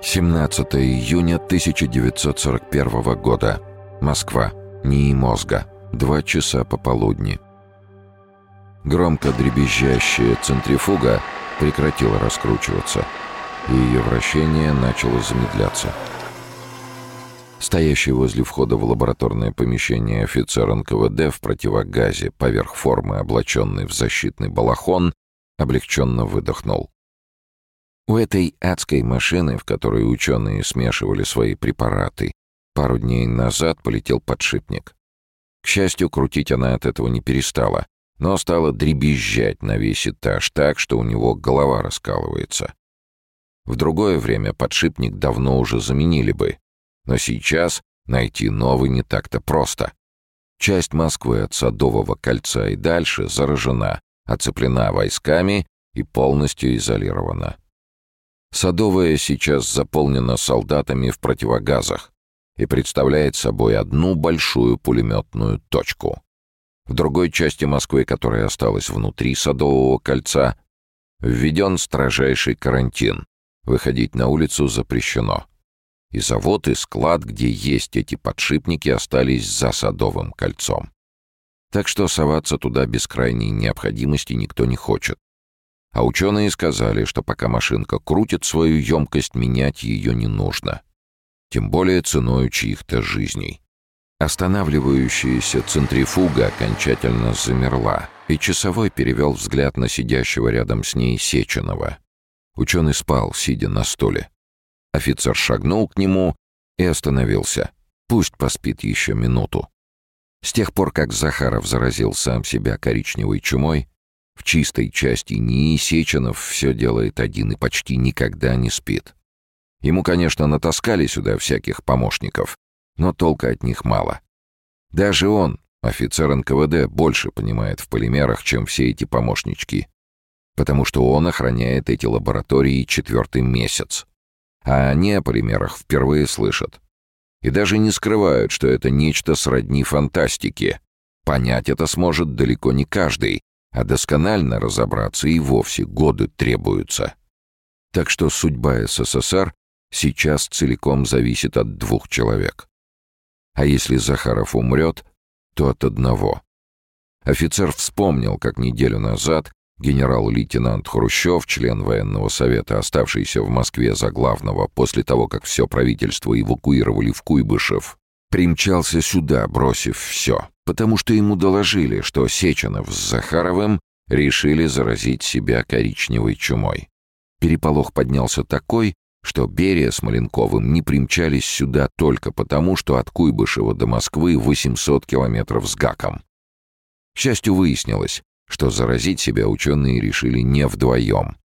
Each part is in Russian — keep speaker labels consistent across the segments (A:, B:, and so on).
A: 17 июня 1941 года. Москва. НИИ мозга. Два часа пополудни. Громко дребезжащая центрифуга прекратила раскручиваться, и ее вращение начало замедляться. Стоящий возле входа в лабораторное помещение офицер НКВД в противогазе поверх формы, облаченный в защитный балахон, облегченно выдохнул. У этой адской машины, в которой ученые смешивали свои препараты, пару дней назад полетел подшипник. К счастью, крутить она от этого не перестала, но стала дребезжать на весь этаж так, что у него голова раскалывается. В другое время подшипник давно уже заменили бы, но сейчас найти новый не так-то просто. Часть Москвы от Садового кольца и дальше заражена, оцеплена войсками и полностью изолирована. Садовая сейчас заполнена солдатами в противогазах и представляет собой одну большую пулеметную точку. В другой части Москвы, которая осталась внутри Садового кольца, введен строжайший карантин. Выходить на улицу запрещено. И завод, и склад, где есть эти подшипники, остались за Садовым кольцом. Так что соваться туда без крайней необходимости никто не хочет. А ученые сказали, что пока машинка крутит свою емкость, менять ее не нужно. Тем более ценой чьих-то жизней. Останавливающаяся центрифуга окончательно замерла, и часовой перевел взгляд на сидящего рядом с ней Сеченова. Ученый спал, сидя на стуле. Офицер шагнул к нему и остановился. Пусть поспит еще минуту. С тех пор, как Захаров заразил сам себя коричневой чумой, в чистой части НИИ Сеченов все делает один и почти никогда не спит. Ему, конечно, натаскали сюда всяких помощников, но толка от них мало. Даже он, офицер НКВД, больше понимает в полимерах, чем все эти помощнички. Потому что он охраняет эти лаборатории четвертый месяц. А они о полимерах впервые слышат. И даже не скрывают, что это нечто сродни фантастике. Понять это сможет далеко не каждый, а досконально разобраться и вовсе годы требуются. Так что судьба СССР сейчас целиком зависит от двух человек. А если Захаров умрет, то от одного. Офицер вспомнил, как неделю назад генерал-лейтенант Хрущев, член военного совета, оставшийся в Москве за главного после того, как все правительство эвакуировали в Куйбышев, примчался сюда, бросив все потому что ему доложили, что Сеченов с Захаровым решили заразить себя коричневой чумой. Переполох поднялся такой, что Берия с Маленковым не примчались сюда только потому, что от Куйбышева до Москвы 800 километров с гаком. К счастью, выяснилось, что заразить себя ученые решили не вдвоем.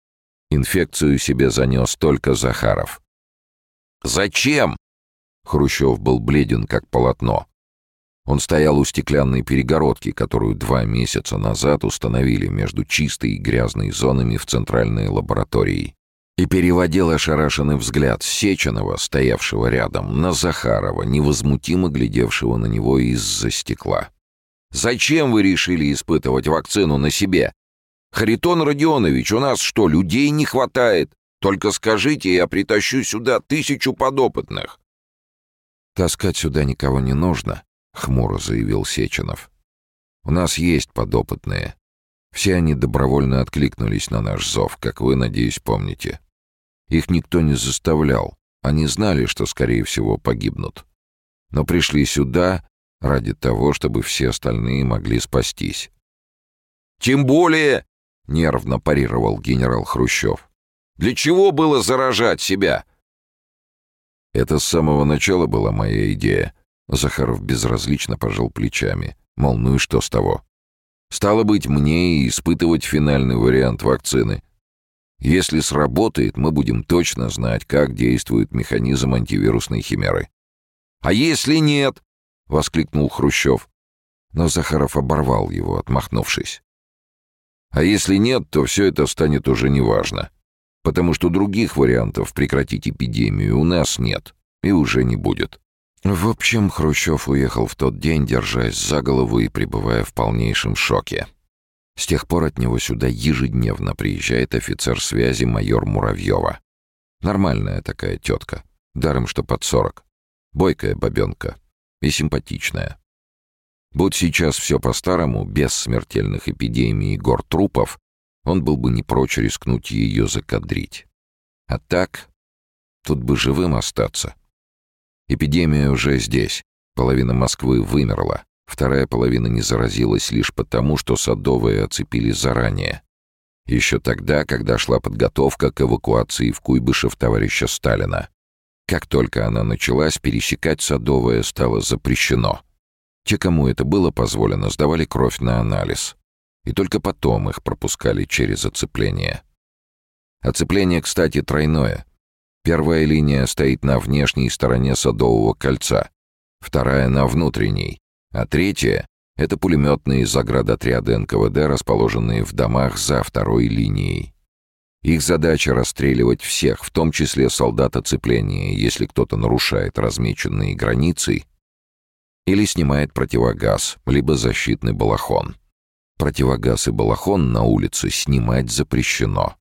A: Инфекцию себе занес только Захаров. «Зачем?» Хрущев был бледен, как полотно. Он стоял у стеклянной перегородки, которую два месяца назад установили между чистой и грязной зонами в центральной лаборатории, и переводил ошарашенный взгляд Сеченова, стоявшего рядом, на Захарова, невозмутимо глядевшего на него из-за стекла. «Зачем вы решили испытывать вакцину на себе? Харитон Родионович, у нас что, людей не хватает? Только скажите, я притащу сюда тысячу подопытных». «Таскать сюда никого не нужно», — хмуро заявил Сеченов. «У нас есть подопытные. Все они добровольно откликнулись на наш зов, как вы, надеюсь, помните. Их никто не заставлял. Они знали, что, скорее всего, погибнут. Но пришли сюда ради того, чтобы все остальные могли спастись». «Тем более...» — нервно парировал генерал Хрущев. «Для чего было заражать себя?» «Это с самого начала была моя идея», Захаров безразлично пожал плечами. Мол, ну и что с того? Стало быть, мне и испытывать финальный вариант вакцины. Если сработает, мы будем точно знать, как действует механизм антивирусной химеры. «А если нет?» — воскликнул Хрущев. Но Захаров оборвал его, отмахнувшись. «А если нет, то все это станет уже неважно, потому что других вариантов прекратить эпидемию у нас нет и уже не будет. В общем, Хрущев уехал в тот день, держась за голову и пребывая в полнейшем шоке. С тех пор от него сюда ежедневно приезжает офицер связи майор Муравьева. Нормальная такая тетка. Даром, что под сорок. Бойкая бабенка. И симпатичная. Будь сейчас все по-старому, без смертельных эпидемий и гор трупов, он был бы не прочь рискнуть ее закадрить. А так, тут бы живым остаться. Эпидемия уже здесь. Половина Москвы вымерла. Вторая половина не заразилась лишь потому, что садовые оцепили заранее. Еще тогда, когда шла подготовка к эвакуации в Куйбышев товарища Сталина. Как только она началась, пересекать Садовое стало запрещено. Те, кому это было позволено, сдавали кровь на анализ. И только потом их пропускали через оцепление. Оцепление, кстати, тройное. Первая линия стоит на внешней стороне Садового кольца, вторая — на внутренней, а третья — это пулеметные заградотряды НКВД, расположенные в домах за второй линией. Их задача — расстреливать всех, в том числе солдат оцепления, если кто-то нарушает размеченные границы или снимает противогаз, либо защитный балахон. Противогаз и балахон на улице снимать запрещено.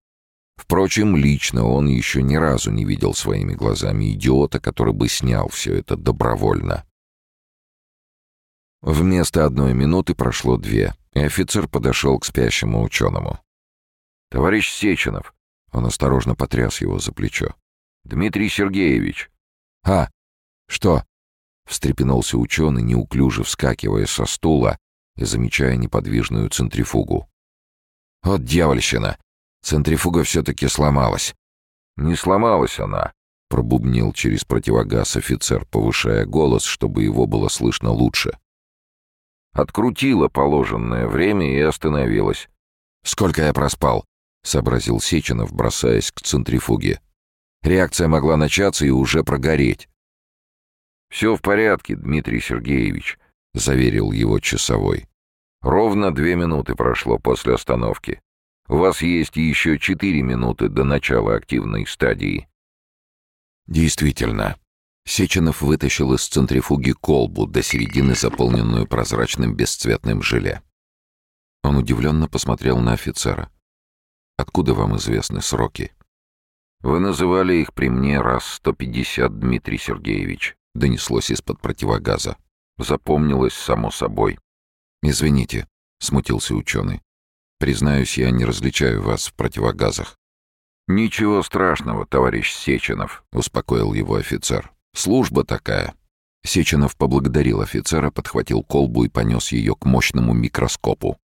A: Впрочем, лично он еще ни разу не видел своими глазами идиота, который бы снял все это добровольно. Вместо одной минуты прошло две, и офицер подошел к спящему ученому. «Товарищ Сеченов!» Он осторожно потряс его за плечо. «Дмитрий Сергеевич!» «А, что?» Встрепенулся ученый, неуклюже вскакивая со стула и замечая неподвижную центрифугу. «Вот дьявольщина! Центрифуга все-таки сломалась!» «Не сломалась она!» — пробубнил через противогаз офицер, повышая голос, чтобы его было слышно лучше. Открутила положенное время и остановилась. «Сколько я проспал?» — сообразил Сеченов, бросаясь к центрифуге. Реакция могла начаться и уже прогореть. «Все в порядке, Дмитрий Сергеевич», — заверил его часовой. «Ровно две минуты прошло после остановки. У вас есть еще четыре минуты до начала активной стадии». Действительно, Сеченов вытащил из центрифуги колбу до середины, заполненную прозрачным бесцветным желе. Он удивленно посмотрел на офицера. «Откуда вам известны сроки?» «Вы называли их при мне раз сто пятьдесят, Дмитрий Сергеевич», — донеслось из-под противогаза. Запомнилось само собой. «Извините», — смутился ученый. «Признаюсь, я не различаю вас в противогазах». «Ничего страшного, товарищ Сеченов», — успокоил его офицер. Служба такая». Сеченов поблагодарил офицера, подхватил колбу и понес ее к мощному микроскопу.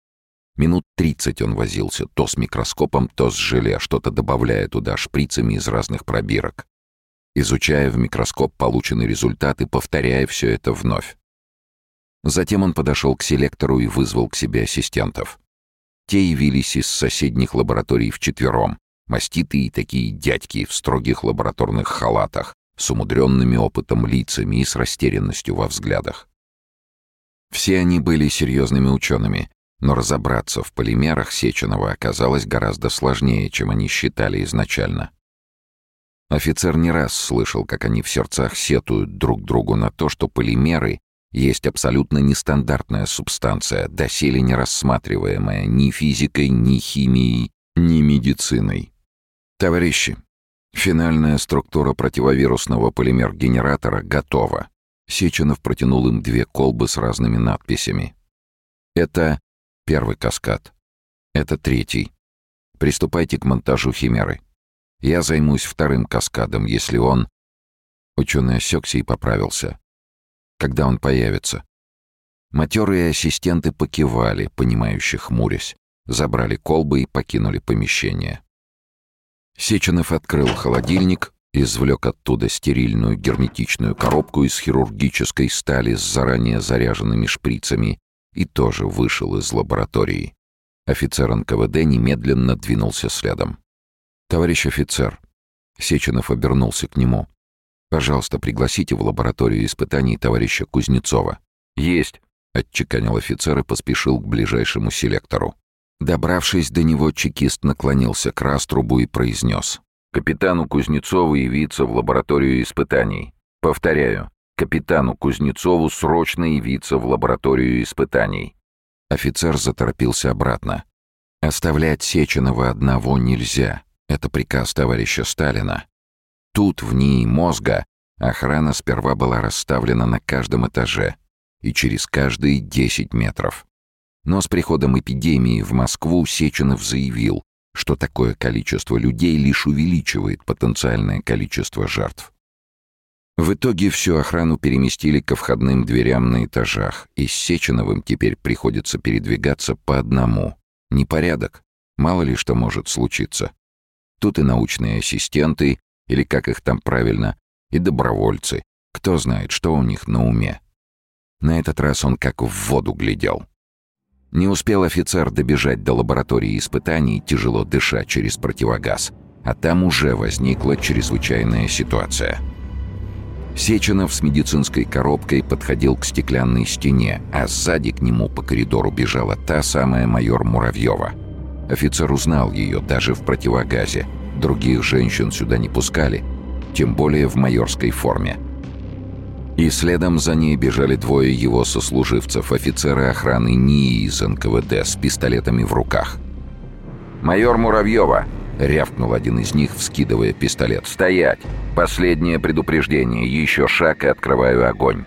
A: Минут тридцать он возился, то с микроскопом, то с желе, что-то добавляя туда шприцами из разных пробирок. Изучая в микроскоп полученный результат и повторяя все это вновь. Затем он подошел к селектору и вызвал к себе ассистентов. Те явились из соседних лабораторий вчетвером, маститые такие дядьки в строгих лабораторных халатах, с умудренными опытом лицами и с растерянностью во взглядах. Все они были серьезными учеными, но разобраться в полимерах Сеченова оказалось гораздо сложнее, чем они считали изначально. Офицер не раз слышал, как они в сердцах сетуют друг другу на то, что полимеры есть абсолютно нестандартная субстанция, доселе не рассматриваемая ни физикой, ни химией, ни медициной. Товарищи, Финальная структура противовирусного полимер-генератора готова. Сеченов протянул им две колбы с разными надписями. Это первый каскад. Это третий. Приступайте к монтажу химеры. Я займусь вторым каскадом, если он... Ученый осекся и поправился. Когда он появится? Матерые ассистенты покивали, понимающие хмурясь, забрали колбы и покинули помещение. Сеченов открыл холодильник, извлек оттуда стерильную герметичную коробку из хирургической стали с заранее заряженными шприцами и тоже вышел из лаборатории. Офицер НКВД немедленно двинулся следом. «Товарищ офицер», — Сеченов обернулся к нему, — «пожалуйста, пригласите в лабораторию испытаний товарища Кузнецова». «Есть», — отчеканил офицер и поспешил к ближайшему селектору. Добравшись до него, чекист наклонился к раструбу и произнес. «Капитану Кузнецову явиться в лабораторию испытаний. Повторяю, капитану Кузнецову срочно явиться в лабораторию испытаний». Офицер заторопился обратно. «Оставлять Сеченова одного нельзя. Это приказ товарища Сталина. Тут, в ней мозга, охрана сперва была расставлена на каждом этаже и через каждые 10 метров. Но с приходом эпидемии в Москву Сеченов заявил, что такое количество людей лишь увеличивает потенциальное количество жертв. В итоге всю охрану переместили ко входным дверям на этажах, и с Сеченовым теперь приходится передвигаться по одному. Непорядок. Мало ли что может случиться. Тут и научные ассистенты, или как их там правильно, и добровольцы. Кто знает, что у них на уме. На этот раз он как в воду глядел. Не успел офицер добежать до лаборатории испытаний, тяжело дыша через противогаз, а там уже возникла чрезвычайная ситуация — Сеченов с медицинской коробкой подходил к стеклянной стене, а сзади к нему по коридору бежала та самая майор Муравьева. Офицер узнал ее даже в противогазе. Других женщин сюда не пускали, тем более в майорской форме. И следом за ней бежали двое его сослуживцев, офицеры охраны НИИ из НКВД с пистолетами в руках. «Майор Муравьева!» — рявкнул один из них, вскидывая пистолет. «Стоять! Последнее предупреждение. Еще шаг и открываю огонь».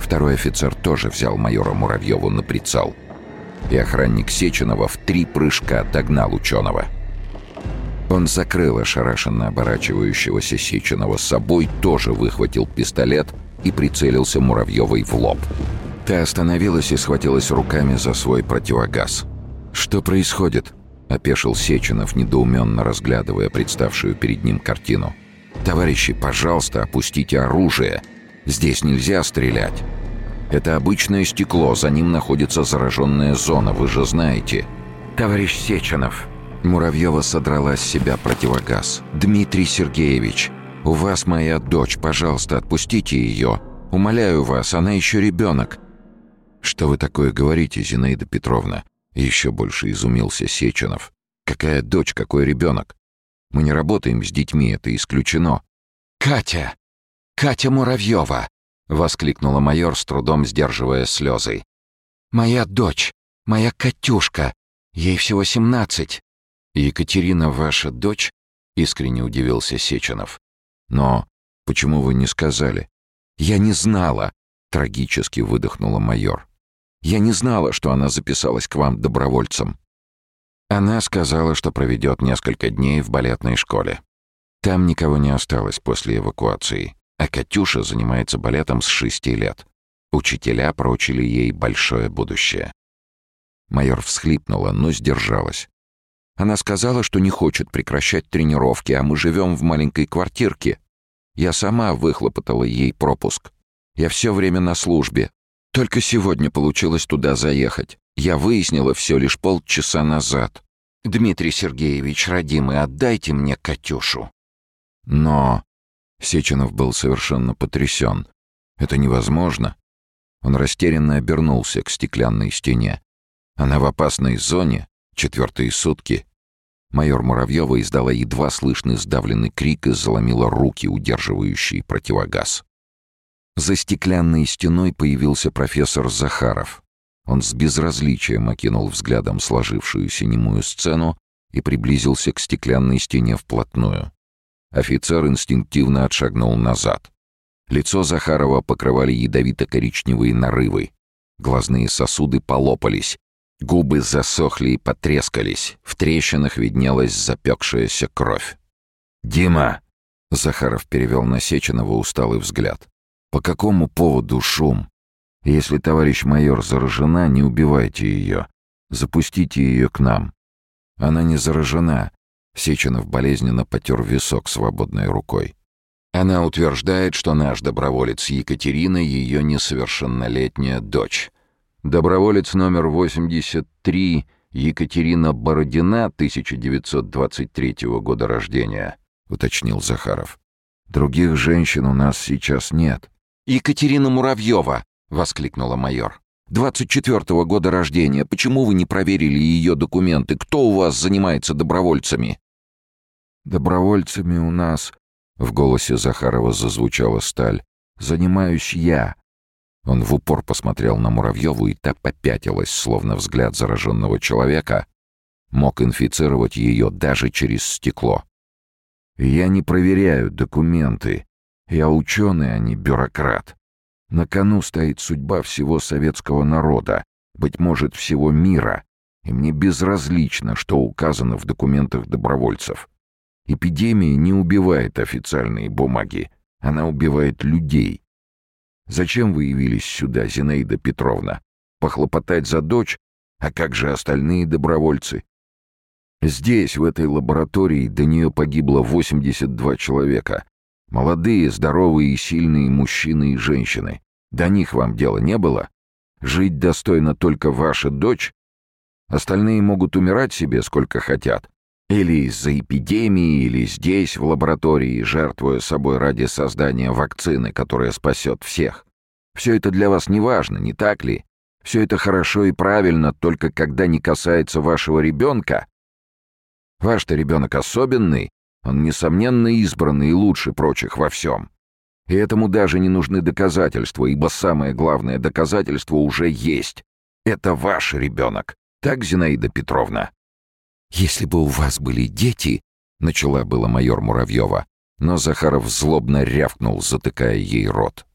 A: Второй офицер тоже взял майора Муравьеву на прицел. И охранник Сеченова в три прыжка догнал ученого. Он закрыл ошарашенно оборачивающегося Сеченова с собой, тоже выхватил пистолет и прицелился Муравьевой в лоб. Та остановилась и схватилась руками за свой противогаз. «Что происходит?» — опешил Сеченов, недоуменно разглядывая представшую перед ним картину. «Товарищи, пожалуйста, опустите оружие. Здесь нельзя стрелять. Это обычное стекло, за ним находится зараженная зона, вы же знаете». «Товарищ Сеченов!» Муравьева содрала с себя противогаз. «Дмитрий Сергеевич, у вас моя дочь, пожалуйста, отпустите ее. Умоляю вас, она еще ребенок». «Что вы такое говорите, Зинаида Петровна?» Еще больше изумился Сеченов. «Какая дочь, какой ребенок? Мы не работаем с детьми, это исключено». «Катя! Катя Муравьева!» — воскликнула майор, с трудом сдерживая слезы. «Моя дочь! Моя Катюшка! Ей всего семнадцать!» «Екатерина ваша дочь?» — искренне удивился Сеченов. «Но почему вы не сказали?» «Я не знала!» — трагически выдохнула майор. Я не знала, что она записалась к вам добровольцем». Она сказала, что проведет несколько дней в балетной школе. Там никого не осталось после эвакуации, а Катюша занимается балетом с шести лет. Учителя прочили ей большое будущее. Майор всхлипнула, но сдержалась. Она сказала, что не хочет прекращать тренировки, а мы живем в маленькой квартирке. Я сама выхлопотала ей пропуск. Я все время на службе, только сегодня получилось туда заехать. Я выяснила все лишь полчаса назад. Дмитрий Сергеевич, родимый, отдайте мне Катюшу. Но... Сеченов был совершенно потрясен. Это невозможно. Он растерянно обернулся к стеклянной стене. Она в опасной зоне, четвертые сутки. Майор Муравьева издала едва слышный сдавленный крик и заломила руки, удерживающие противогаз. За стеклянной стеной появился профессор Захаров. Он с безразличием окинул взглядом сложившуюся немую сцену и приблизился к стеклянной стене вплотную. Офицер инстинктивно отшагнул назад. Лицо Захарова покрывали ядовито-коричневые нарывы. Глазные сосуды полопались, губы засохли и потрескались, в трещинах виднелась запекшаяся кровь. «Дима!» — Захаров перевел на Сеченова усталый взгляд. По какому поводу шум? Если товарищ майор заражена, не убивайте ее. Запустите ее к нам. Она не заражена. Сеченов болезненно потер висок свободной рукой. Она утверждает, что наш доброволец Екатерина — ее несовершеннолетняя дочь. Доброволец номер 83 Екатерина Бородина 1923 года рождения, уточнил Захаров. Других женщин у нас сейчас нет. «Екатерина Муравьева!» — воскликнула майор. «Двадцать четвертого года рождения. Почему вы не проверили ее документы? Кто у вас занимается добровольцами?» «Добровольцами у нас...» — в голосе Захарова зазвучала сталь. «Занимаюсь я». Он в упор посмотрел на Муравьеву, и та попятилась, словно взгляд зараженного человека мог инфицировать ее даже через стекло. Я не проверяю документы. Я ученый, а не бюрократ. На кону стоит судьба всего советского народа, быть может, всего мира, и мне безразлично, что указано в документах добровольцев. Эпидемия не убивает официальные бумаги, она убивает людей. Зачем вы явились сюда, Зинаида Петровна? Похлопотать за дочь? А как же остальные добровольцы? Здесь, в этой лаборатории, до нее погибло 82 человека. Молодые, здоровые и сильные мужчины и женщины. До них вам дела не было? Жить достойно только ваша дочь? Остальные могут умирать себе сколько хотят. Или из-за эпидемии, или здесь, в лаборатории, жертвуя собой ради создания вакцины, которая спасет всех. Все это для вас не важно, не так ли? Все это хорошо и правильно, только когда не касается вашего ребенка. Ваш-то ребенок особенный, он, несомненно, избранный и лучше прочих во всем. И этому даже не нужны доказательства, ибо самое главное доказательство уже есть. Это ваш ребенок. Так, Зинаида Петровна? «Если бы у вас были дети...» — начала было майор Муравьева, но Захаров злобно рявкнул, затыкая ей рот.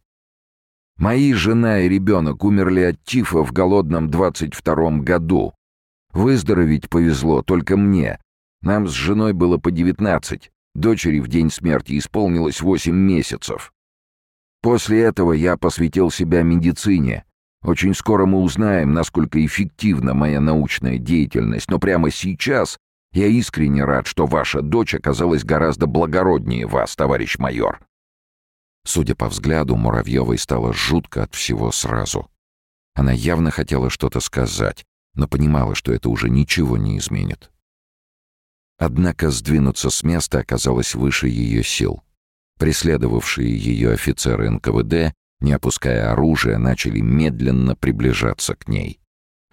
A: «Мои жена и ребенок умерли от тифа в голодном двадцать втором году. Выздороветь повезло только мне, нам с женой было по девятнадцать. Дочери в день смерти исполнилось восемь месяцев. После этого я посвятил себя медицине. Очень скоро мы узнаем, насколько эффективна моя научная деятельность, но прямо сейчас я искренне рад, что ваша дочь оказалась гораздо благороднее вас, товарищ майор». Судя по взгляду, Муравьевой стало жутко от всего сразу. Она явно хотела что-то сказать, но понимала, что это уже ничего не изменит. Однако сдвинуться с места оказалось выше ее сил. Преследовавшие ее офицеры НКВД, не опуская оружия, начали медленно приближаться к ней.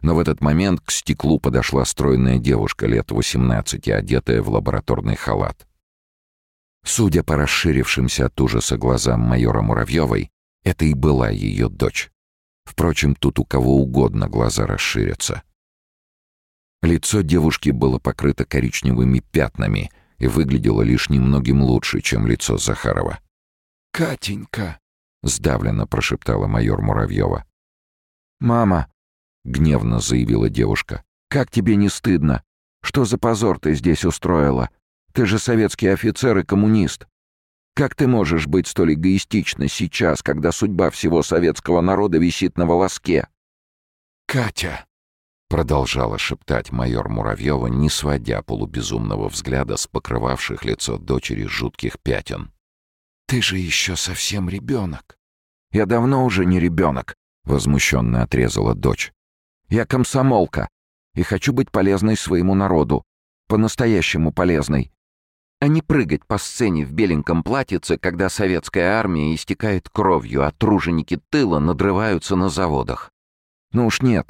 A: Но в этот момент к стеклу подошла стройная девушка лет 18, одетая в лабораторный халат. Судя по расширившимся от ужаса глазам майора Муравьевой, это и была ее дочь. Впрочем, тут у кого угодно глаза расширятся. Лицо девушки было покрыто коричневыми пятнами и выглядело лишь немногим лучше, чем лицо Захарова. «Катенька!» — сдавленно прошептала майор Муравьева. «Мама!» — гневно заявила девушка. «Как тебе не стыдно? Что за позор ты здесь устроила? Ты же советский офицер и коммунист. Как ты можешь быть столь эгоистична сейчас, когда судьба всего советского народа висит на волоске?» «Катя!» Продолжала шептать майор Муравьева, не сводя полубезумного взгляда с покрывавших лицо дочери жутких пятен. «Ты же еще совсем ребенок!» «Я давно уже не ребенок!» — возмущенно отрезала дочь. «Я комсомолка и хочу быть полезной своему народу. По-настоящему полезной. А не прыгать по сцене в беленьком платьице, когда советская армия истекает кровью, а труженики тыла надрываются на заводах. Ну уж нет,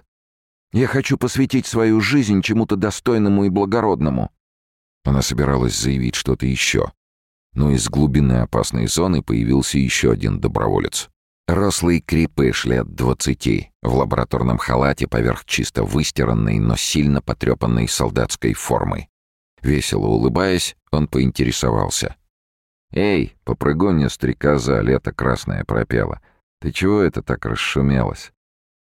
A: я хочу посвятить свою жизнь чему-то достойному и благородному». Она собиралась заявить что-то еще. Но из глубины опасной зоны появился еще один доброволец. Рослый крепыш лет двадцати, в лабораторном халате поверх чисто выстиранной, но сильно потрепанной солдатской формы. Весело улыбаясь, он поинтересовался. «Эй, попрыгунья стрекоза, лето красное пропела. Ты чего это так расшумелась?»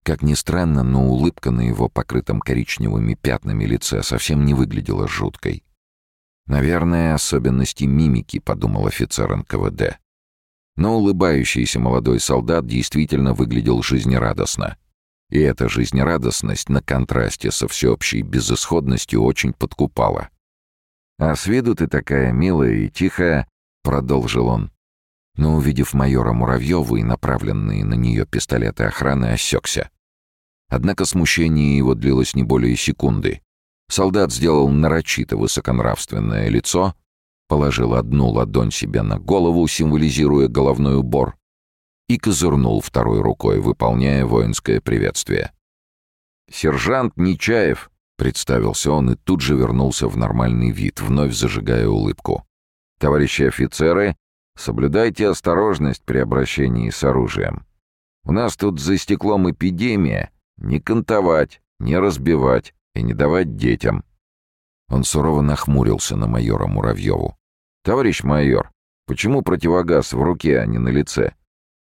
A: Как ни странно, но улыбка на его покрытом коричневыми пятнами лице совсем не выглядела жуткой. «Наверное, особенности мимики», — подумал офицер НКВД. Но улыбающийся молодой солдат действительно выглядел жизнерадостно. И эта жизнерадостность на контрасте со всеобщей безысходностью очень подкупала. «А с виду ты такая милая и тихая», — продолжил он но, увидев майора Муравьева и направленные на нее пистолеты охраны, осекся. Однако смущение его длилось не более секунды. Солдат сделал нарочито высоконравственное лицо, положил одну ладонь себе на голову, символизируя головной убор, и козырнул второй рукой, выполняя воинское приветствие. «Сержант Нечаев», — представился он и тут же вернулся в нормальный вид, вновь зажигая улыбку. «Товарищи офицеры, Соблюдайте осторожность при обращении с оружием. У нас тут за стеклом эпидемия. Не кантовать, не разбивать и не давать детям». Он сурово нахмурился на майора Муравьеву. «Товарищ майор, почему противогаз в руке, а не на лице?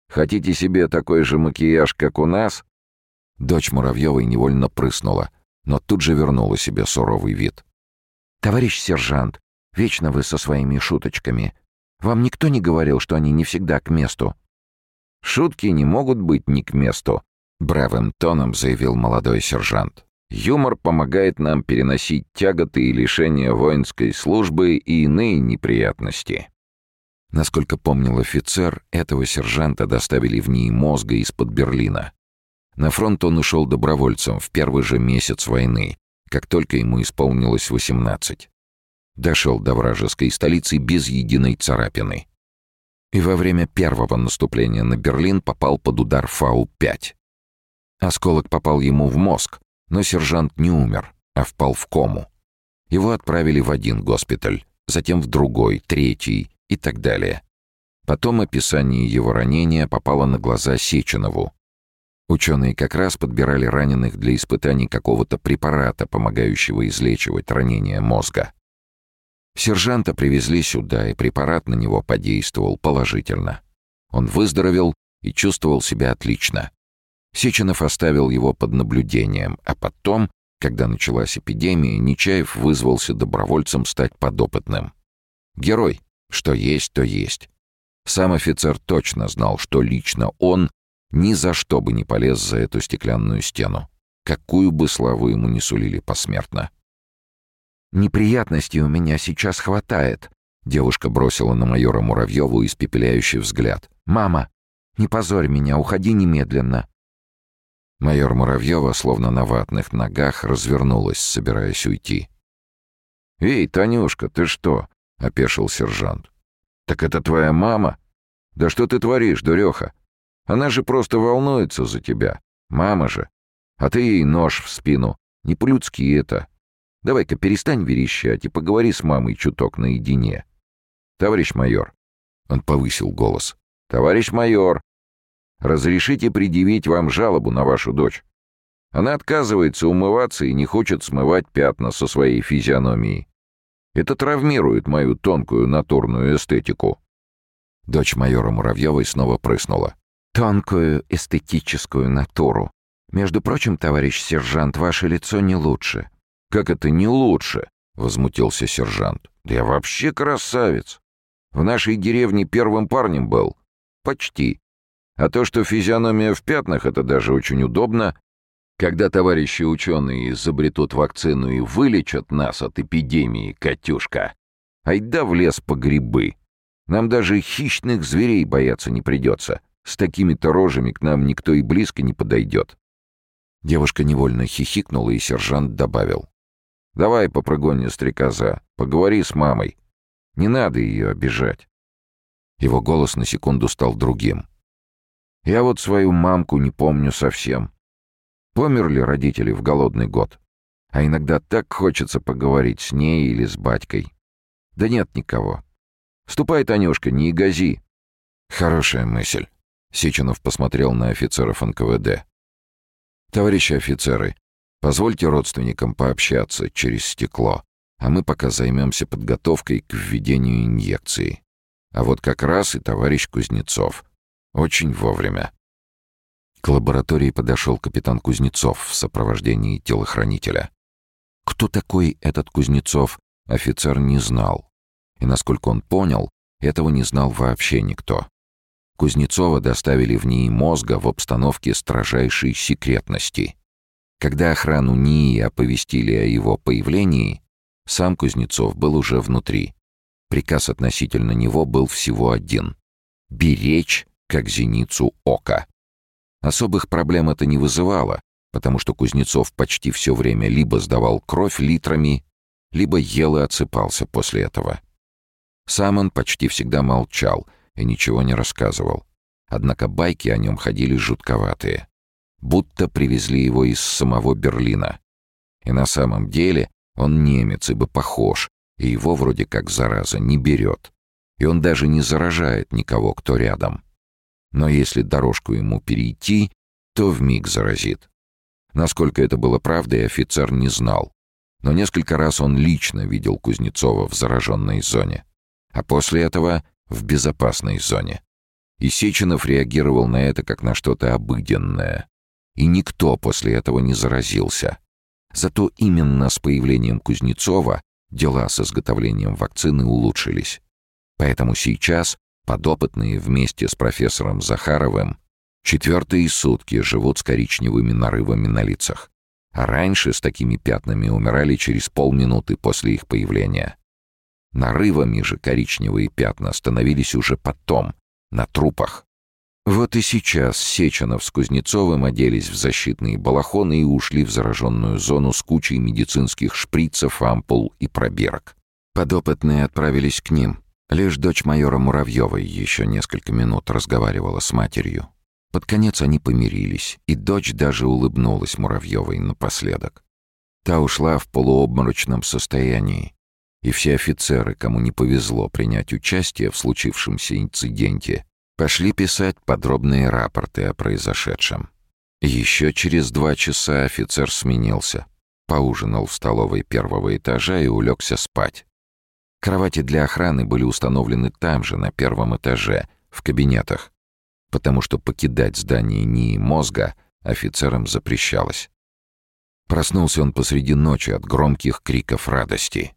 A: Хотите себе такой же макияж, как у нас?» Дочь Муравьевой невольно прыснула, но тут же вернула себе суровый вид.
B: «Товарищ сержант, вечно вы со своими шуточками. Вам никто не говорил, что они не всегда к месту?»
A: «Шутки не могут быть не к месту», — бравым тоном заявил молодой сержант. «Юмор помогает нам переносить тяготы и лишения воинской службы и иные неприятности». Насколько помнил офицер, этого сержанта доставили в НИИ мозга из-под Берлина. На фронт он ушел добровольцем в первый же месяц войны, как только ему исполнилось 18. Дошел до вражеской столицы без единой царапины и во время первого наступления на Берлин попал под удар Фау-5. Осколок попал ему в мозг, но сержант не умер, а впал в кому. Его отправили в один госпиталь, затем в другой, третий и так далее. Потом описание его ранения попало на глаза Сеченову. Ученые как раз подбирали раненых для испытаний какого-то препарата, помогающего излечивать ранение мозга. Сержанта привезли сюда, и препарат на него подействовал положительно. Он выздоровел и чувствовал себя отлично. Сеченов оставил его под наблюдением, а потом, когда началась эпидемия, Нечаев вызвался добровольцем стать подопытным. Герой. Что есть, то есть. Сам офицер точно знал, что лично он ни за что бы не полез за эту стеклянную стену. Какую бы славу ему не сулили посмертно.
B: «Неприятностей у меня сейчас хватает», — девушка бросила на майора Муравьеву испепеляющий взгляд. «Мама, не позорь меня, уходи немедленно».
A: Майор Муравьева, словно на ватных ногах, развернулась, собираясь уйти. «Эй, Танюшка, ты что?» — опешил сержант. «Так это твоя мама? Да что ты творишь, дуреха? Она же просто волнуется за тебя. Мама же. А ты ей нож в спину. Не по-людски это. Давай-ка перестань верещать и поговори с мамой чуток наедине. Товарищ майор. Он повысил голос. Товарищ майор, разрешите предъявить вам жалобу на вашу дочь. Она отказывается умываться и не хочет смывать пятна со своей физиономии. Это травмирует мою тонкую натурную эстетику. Дочь майора Муравьевой снова прыснула.
B: «Тонкую эстетическую натуру. Между прочим, товарищ сержант, ваше лицо не лучше.
A: «Как это не лучше?» — возмутился сержант. «Да я вообще красавец. В нашей деревне первым парнем был. Почти. А то, что физиономия в пятнах, это даже очень удобно. Когда товарищи ученые изобретут вакцину и вылечат нас от эпидемии, Катюшка, айда в лес по грибы. Нам даже хищных зверей бояться не придется. С такими-то рожами к нам никто и близко не подойдет». Девушка невольно хихикнула, и сержант добавил. Давай, попрыгонья стрекоза, поговори с мамой. Не надо ее обижать. Его голос на секунду стал другим. Я вот свою мамку не помню совсем. Померли родители в голодный год. А иногда так хочется поговорить с ней или с батькой. Да нет никого. Ступай, Танюшка, не гази. Хорошая мысль. Сеченов посмотрел на офицеров НКВД. «Товарищи офицеры, Позвольте родственникам пообщаться через стекло, а мы пока займемся подготовкой к введению инъекции. А вот как раз и товарищ Кузнецов. Очень вовремя. К лаборатории подошел капитан Кузнецов в сопровождении телохранителя. Кто такой этот Кузнецов, офицер не знал. И, насколько он понял, этого не знал вообще никто. Кузнецова доставили в НИИ мозга в обстановке строжайшей секретности — когда охрану НИИ оповестили о его появлении, сам Кузнецов был уже внутри. Приказ относительно него был всего один — беречь, как зеницу ока. Особых проблем это не вызывало, потому что Кузнецов почти все время либо сдавал кровь литрами, либо ел и отсыпался после этого. Сам он почти всегда молчал и ничего не рассказывал. Однако байки о нем ходили жутковатые будто привезли его из самого Берлина. И на самом деле он немец, ибо похож, и его вроде как зараза не берет. И он даже не заражает никого, кто рядом. Но если дорожку ему перейти, то вмиг заразит. Насколько это было правдой, офицер не знал. Но несколько раз он лично видел Кузнецова в зараженной зоне. а после этого — в безопасной зоне. И Сеченов реагировал на это как на что-то обыденное. И никто после этого не заразился. Зато именно с появлением Кузнецова дела с изготовлением вакцины улучшились. Поэтому сейчас подопытные вместе с профессором Захаровым четвертые сутки живут с коричневыми нарывами на лицах. А раньше с такими пятнами умирали через полминуты после их появления. Нарывами же коричневые пятна становились уже потом, на трупах. Вот и сейчас Сеченов с Кузнецовым оделись в защитные балахоны и ушли в зараженную зону с кучей медицинских шприцев, ампул и пробирок. Подопытные отправились к ним. Лишь дочь майора Муравьевой еще несколько минут разговаривала с матерью. Под конец они помирились, и дочь даже улыбнулась Муравьевой напоследок. Та ушла в полуобморочном состоянии, и все офицеры, кому не повезло принять участие в случившемся инциденте, пошли писать подробные рапорты о произошедшем. Еще через два часа офицер сменился, поужинал в столовой первого этажа и улегся спать. Кровати для охраны были установлены там же, на первом этаже, в кабинетах, потому что покидать здание НИИ мозга офицерам запрещалось. Проснулся он посреди ночи от громких криков радости.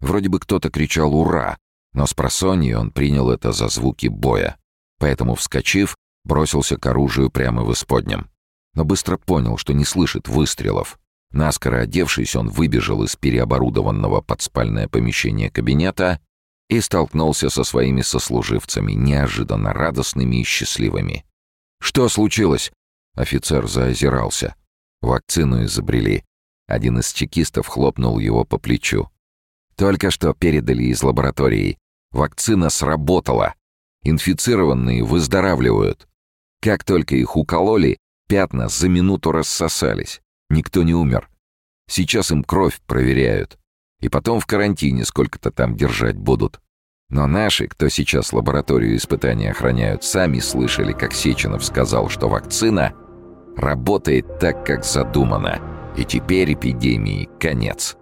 A: Вроде бы кто-то кричал «Ура!», но с просонья он принял это за звуки боя. Поэтому, вскочив, бросился к оружию прямо в исподнем. Но быстро понял, что не слышит выстрелов. Наскоро одевшись, он выбежал из переоборудованного под спальное помещение кабинета и столкнулся со своими сослуживцами, неожиданно радостными и счастливыми. «Что случилось?» Офицер заозирался. Вакцину изобрели. Один из чекистов хлопнул его по плечу. Только что передали из лаборатории. Вакцина сработала. Инфицированные выздоравливают. Как только их укололи, пятна за минуту рассосались. Никто не умер. Сейчас им кровь проверяют. И потом в карантине сколько-то там держать будут. Но наши, кто сейчас лабораторию испытаний охраняют, сами слышали, как Сеченов сказал, что вакцина работает так, как задумано. И теперь эпидемии конец.